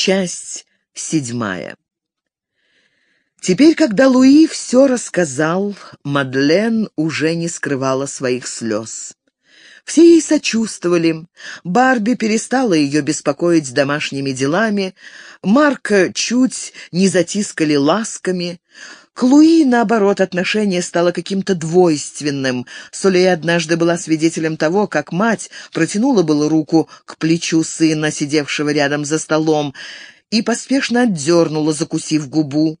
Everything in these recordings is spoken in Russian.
Часть седьмая. Теперь, когда Луи все рассказал, Мадлен уже не скрывала своих слез. Все ей сочувствовали. Барби перестала ее беспокоить домашними делами, Марка чуть не затискали ласками. К Луи, наоборот, отношение стало каким-то двойственным. Солей однажды была свидетелем того, как мать протянула было руку к плечу сына, сидевшего рядом за столом, и поспешно отдернула, закусив губу.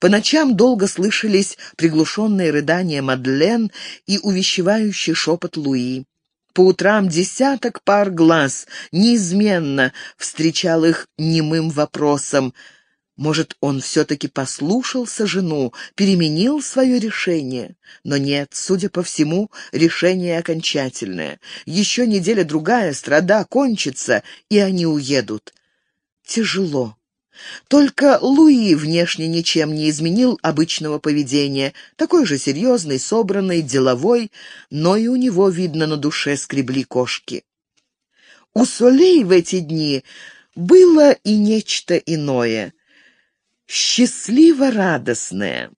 По ночам долго слышались приглушенные рыдания Мадлен и увещевающий шепот Луи. По утрам десяток пар глаз неизменно встречал их немым вопросом — может, он все-таки послушался жену, переменил свое решение? Но нет, судя по всему, решение окончательное. Еще неделя-другая, страда кончится, и они уедут. Тяжело. Только Луи внешне ничем не изменил обычного поведения, такой же серьезный, собранный, деловой, но и у него, видно, на душе скребли кошки. У Солей в эти дни было и нечто иное — счастливо-радостная.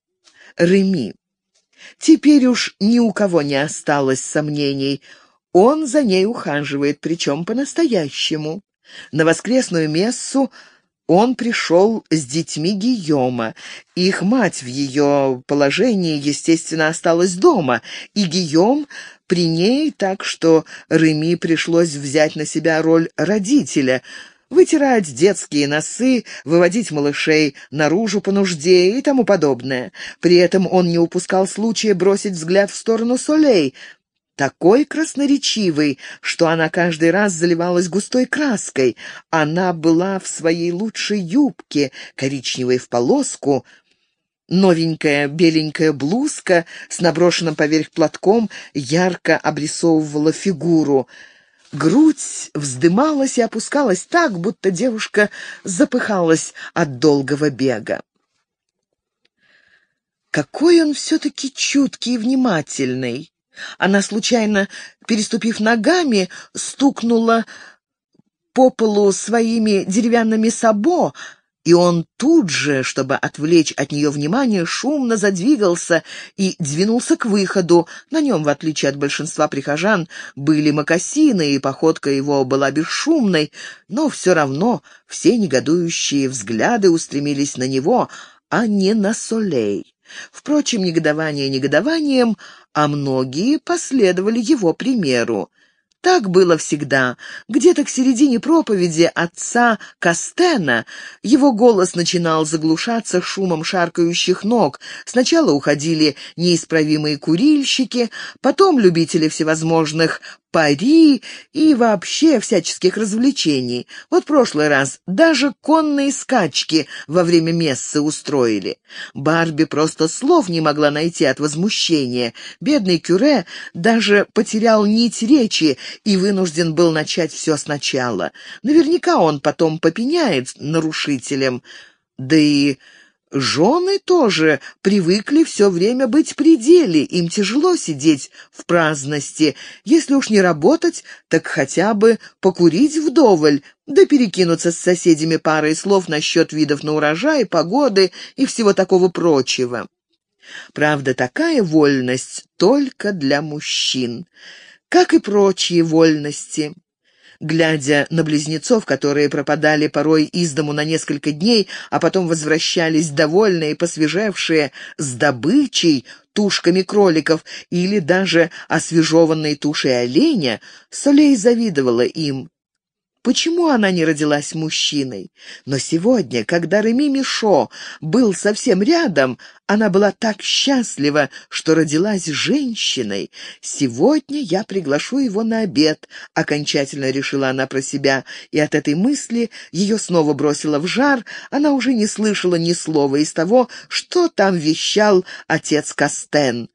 Реми. Теперь уж ни у кого не осталось сомнений. Он за ней ухаживает, причем по-настоящему. На воскресную мессу он пришел с детьми Гийома. Их мать в ее положении, естественно, осталась дома, и Гийом при ней, так что Реми пришлось взять на себя роль родителя — вытирать детские носы, выводить малышей наружу по нужде и тому подобное. При этом он не упускал случая бросить взгляд в сторону Солей, такой красноречивый, что она каждый раз заливалась густой краской. Она была в своей лучшей юбке, коричневой в полоску, Новенькая беленькая блузка с наброшенным поверх платком ярко обрисовывала фигуру — Грудь вздымалась и опускалась так, будто девушка запыхалась от долгого бега. Какой он все-таки чуткий и внимательный. Она, случайно переступив ногами, стукнула по полу своими деревянными сабо, и он тут же, чтобы отвлечь от нее внимание, шумно задвигался и двинулся к выходу. На нем, в отличие от большинства прихожан, были мокасины, и походка его была бесшумной, но все равно все негодующие взгляды устремились на него, а не на Солей. Впрочем, негодование негодованием, а многие последовали его примеру. Так было всегда. Где-то к середине проповеди отца Кастена его голос начинал заглушаться шумом шаркающих ног. Сначала уходили неисправимые курильщики, потом любители всевозможных пари и вообще всяческих развлечений. Вот прошлый раз даже конные скачки во время мессы устроили. Барби просто слов не могла найти от возмущения. Бедный Кюре даже потерял нить речи и вынужден был начать все сначала. Наверняка он потом попеняет нарушителям. Да и Жены тоже привыкли все время быть при деле, им тяжело сидеть в праздности. Если уж не работать, так хотя бы покурить вдоволь, да перекинуться с соседями парой слов насчет видов на урожай, погоды и всего такого прочего. Правда, такая вольность только для мужчин, как и прочие вольности глядя на близнецов, которые пропадали порой из дому на несколько дней, а потом возвращались довольные, посвежевшие, с добычей, тушками кроликов или даже освежеванной тушей оленя, Солей завидовала им. Почему она не родилась мужчиной? Но сегодня, когда Реми Мишо был совсем рядом, она была так счастлива, что родилась женщиной. Сегодня я приглашу его на обед, окончательно решила она про себя, и от этой мысли ее снова бросило в жар, она уже не слышала ни слова из того, что там вещал отец Кастен.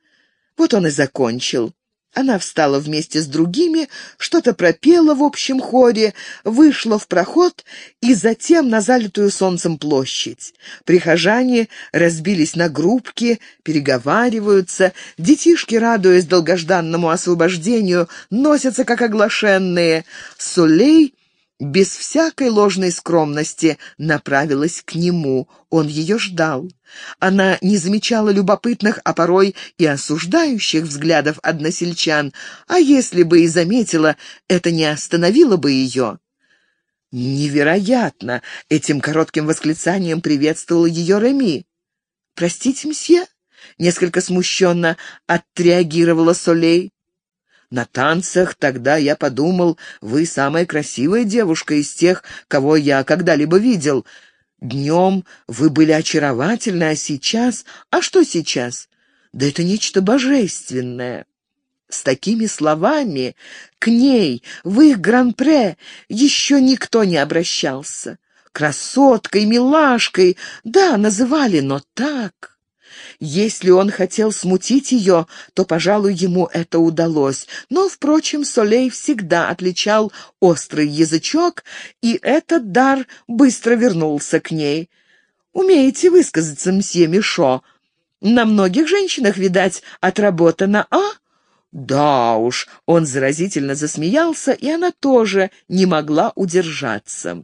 Вот он и закончил. Она встала вместе с другими, что-то пропела в общем хоре, вышла в проход и затем на залитую солнцем площадь. Прихожане разбились на группки, переговариваются, детишки, радуясь долгожданному освобождению, носятся как оглашенные. Сулей без всякой ложной скромности направилась к нему. Он ее ждал. Она не замечала любопытных, а порой и осуждающих взглядов односельчан, а если бы и заметила, это не остановило бы ее. Невероятно! Этим коротким восклицанием приветствовал ее Реми. «Простите, мсье?» — несколько смущенно отреагировала Солей. На танцах тогда я подумал, вы самая красивая девушка из тех, кого я когда-либо видел. Днем вы были очаровательны, а сейчас... А что сейчас? Да это нечто божественное. С такими словами к ней, в их гран-пре, еще никто не обращался. Красоткой, милашкой, да, называли, но так... Если он хотел смутить ее, то, пожалуй, ему это удалось. Но, впрочем, Солей всегда отличал острый язычок, и этот дар быстро вернулся к ней. «Умеете высказаться, мсье Мишо? На многих женщинах, видать, отработано, а?» «Да уж», — он заразительно засмеялся, и она тоже не могла удержаться.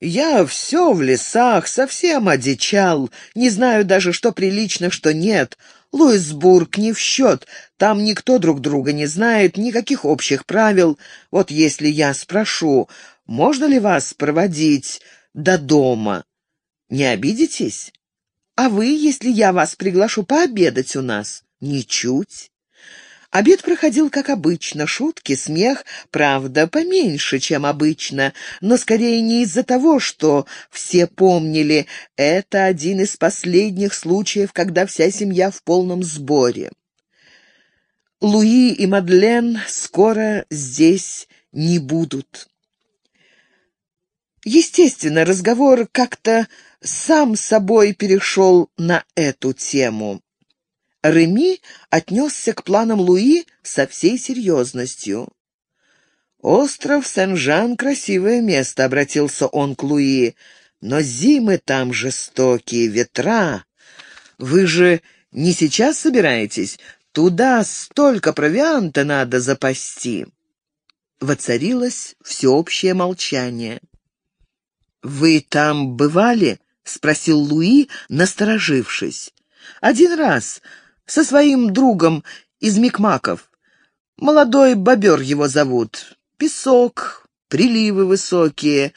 Я все в лесах, совсем одичал, не знаю даже, что прилично, что нет. Луисбург не в счет, там никто друг друга не знает, никаких общих правил. Вот если я спрошу, можно ли вас проводить до дома, не обидитесь? А вы, если я вас приглашу пообедать у нас? Ничуть. Обед проходил как обычно, шутки, смех, правда, поменьше, чем обычно, но скорее не из-за того, что все помнили, это один из последних случаев, когда вся семья в полном сборе. Луи и Мадлен скоро здесь не будут. Естественно, разговор как-то сам собой перешел на эту тему. Реми отнесся к планам Луи со всей серьезностью. «Остров Сен-Жан — красивое место», — обратился он к Луи, — «но зимы там жестокие, ветра. Вы же не сейчас собираетесь? Туда столько провианта надо запасти». Воцарилось всеобщее молчание. «Вы там бывали?» — спросил Луи, насторожившись. «Один раз, со своим другом из Микмаков. Молодой бобер его зовут. Песок, приливы высокие,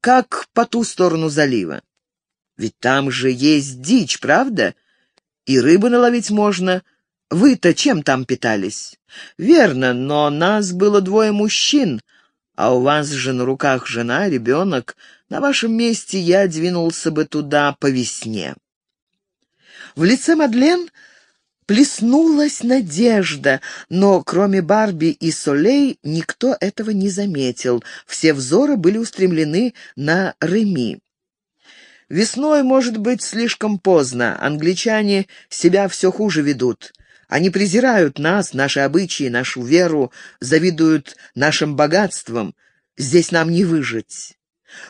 как по ту сторону залива. Ведь там же есть дичь, правда? И рыбы наловить можно. Вы-то чем там питались? Верно, но нас было двое мужчин, а у вас же на руках жена, ребенок. На вашем месте я двинулся бы туда по весне. В лице Мадлен Плеснулась надежда, но кроме Барби и Солей никто этого не заметил. Все взоры были устремлены на Реми. Весной, может быть, слишком поздно. Англичане себя все хуже ведут. Они презирают нас, наши обычаи, нашу веру, завидуют нашим богатствам. Здесь нам не выжить.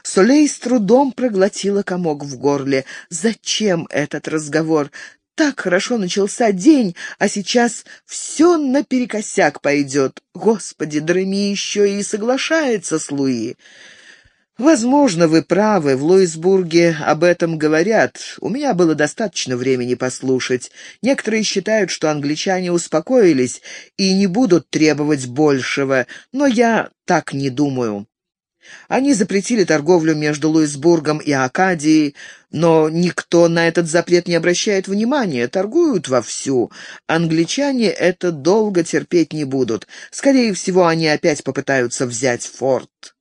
Солей с трудом проглотила комок в горле. «Зачем этот разговор? Так хорошо начался день, а сейчас все наперекосяк пойдет. Господи, Дреми еще и соглашается с Луи. Возможно, вы правы, в Луисбурге об этом говорят. У меня было достаточно времени послушать. Некоторые считают, что англичане успокоились и не будут требовать большего, но я так не думаю. Они запретили торговлю между Луисбургом и Акадией, но никто на этот запрет не обращает внимания, торгуют вовсю. Англичане это долго терпеть не будут. Скорее всего, они опять попытаются взять форт.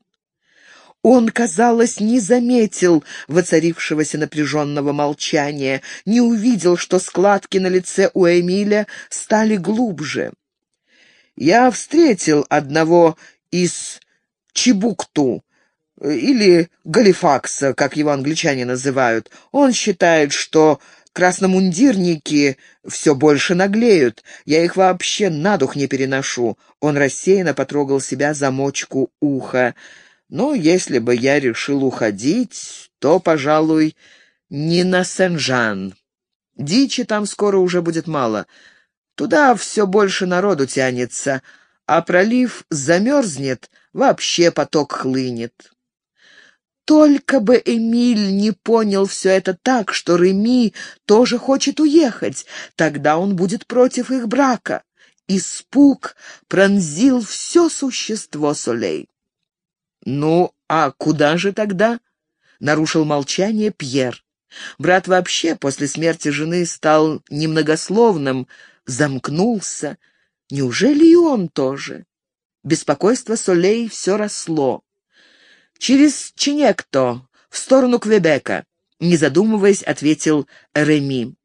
Он, казалось, не заметил воцарившегося напряженного молчания, не увидел, что складки на лице у Эмиля стали глубже. «Я встретил одного из Чебукту или Галифакса, как его англичане называют. Он считает, что красномундирники все больше наглеют. Я их вообще на дух не переношу. Он рассеянно потрогал себя за мочку уха. Но если бы я решил уходить, то, пожалуй, не на Сен-Жан. Дичи там скоро уже будет мало. Туда все больше народу тянется, а пролив замерзнет, вообще поток хлынет. Только бы Эмиль не понял все это так, что Реми тоже хочет уехать, тогда он будет против их брака. Испуг пронзил все существо Солей. «Ну, а куда же тогда?» — нарушил молчание Пьер. Брат вообще после смерти жены стал немногословным, замкнулся. Неужели и он тоже? Беспокойство Солей все росло. «Через Чинекто, в сторону Квебека», — не задумываясь, ответил Реми.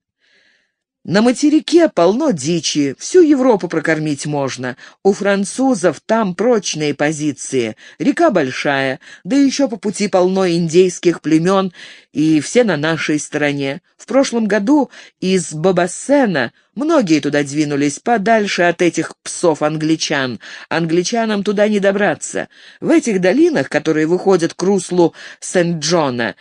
На материке полно дичи, всю Европу прокормить можно. У французов там прочные позиции, река большая, да еще по пути полно индейских племен, и все на нашей стороне. В прошлом году из Бабассена многие туда двинулись, подальше от этих псов-англичан. Англичанам туда не добраться. В этих долинах, которые выходят к руслу Сент-Джона,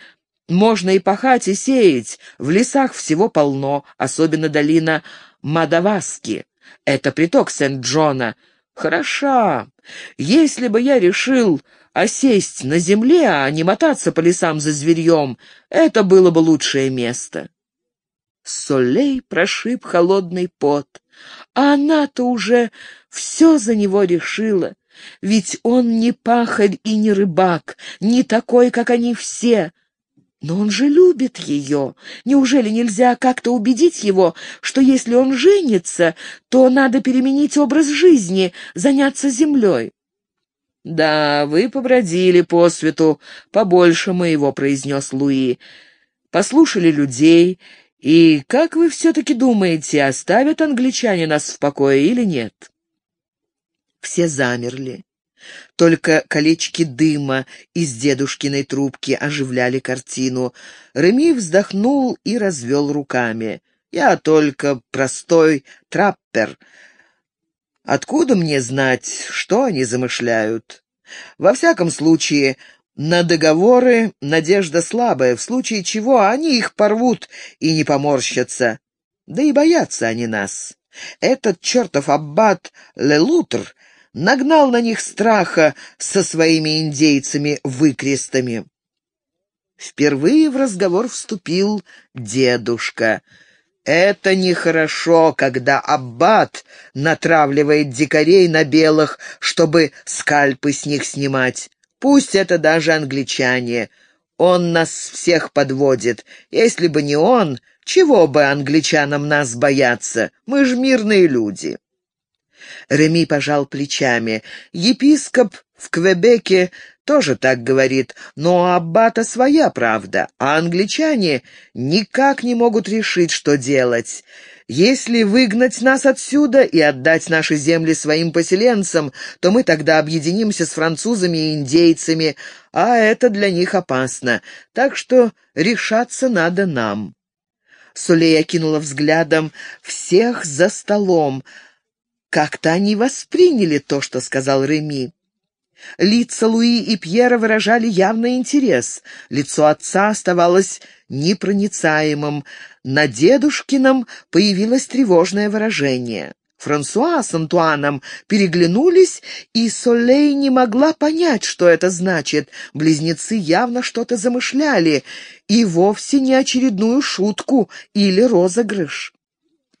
можно и пахать, и сеять. В лесах всего полно, особенно долина Мадаваски. Это приток Сент-Джона. Хороша. Если бы я решил осесть на земле, а не мотаться по лесам за зверьем, это было бы лучшее место. Солей прошиб холодный пот, а она-то уже все за него решила. Ведь он не пахарь и не рыбак, не такой, как они все. Но он же любит ее. Неужели нельзя как-то убедить его, что если он женится, то надо переменить образ жизни, заняться землей? «Да, вы побродили по свету, побольше моего», — произнес Луи. «Послушали людей, и как вы все-таки думаете, оставят англичане нас в покое или нет?» Все замерли. Только колечки дыма из дедушкиной трубки оживляли картину. Реми вздохнул и развел руками. «Я только простой траппер. Откуда мне знать, что они замышляют? Во всяком случае, на договоры надежда слабая, в случае чего они их порвут и не поморщатся. Да и боятся они нас. Этот чертов аббат Лелутр нагнал на них страха со своими индейцами-выкрестами. Впервые в разговор вступил дедушка. «Это нехорошо, когда аббат натравливает дикарей на белых, чтобы скальпы с них снимать. Пусть это даже англичане. Он нас всех подводит. Если бы не он, чего бы англичанам нас бояться? Мы ж мирные люди». Реми пожал плечами. Епископ в Квебеке тоже так говорит, но у аббата своя правда, а англичане никак не могут решить, что делать. Если выгнать нас отсюда и отдать наши земли своим поселенцам, то мы тогда объединимся с французами и индейцами, а это для них опасно, так что решаться надо нам». Сулея кинула взглядом всех за столом, как-то они восприняли то, что сказал Реми. Лица Луи и Пьера выражали явный интерес. Лицо отца оставалось непроницаемым. На дедушкином появилось тревожное выражение. Франсуа с Антуаном переглянулись, и Солей не могла понять, что это значит. Близнецы явно что-то замышляли, и вовсе не очередную шутку или розыгрыш.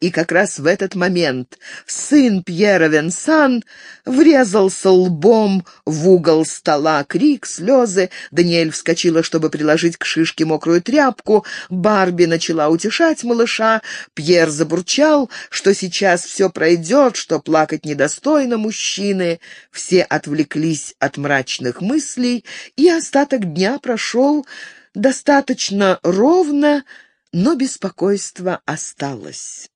И как раз в этот момент сын Пьера Венсан врезался лбом в угол стола. Крик, слезы. Даниэль вскочила, чтобы приложить к шишке мокрую тряпку. Барби начала утешать малыша. Пьер забурчал, что сейчас все пройдет, что плакать недостойно мужчины. Все отвлеклись от мрачных мыслей, и остаток дня прошел достаточно ровно, но беспокойство осталось.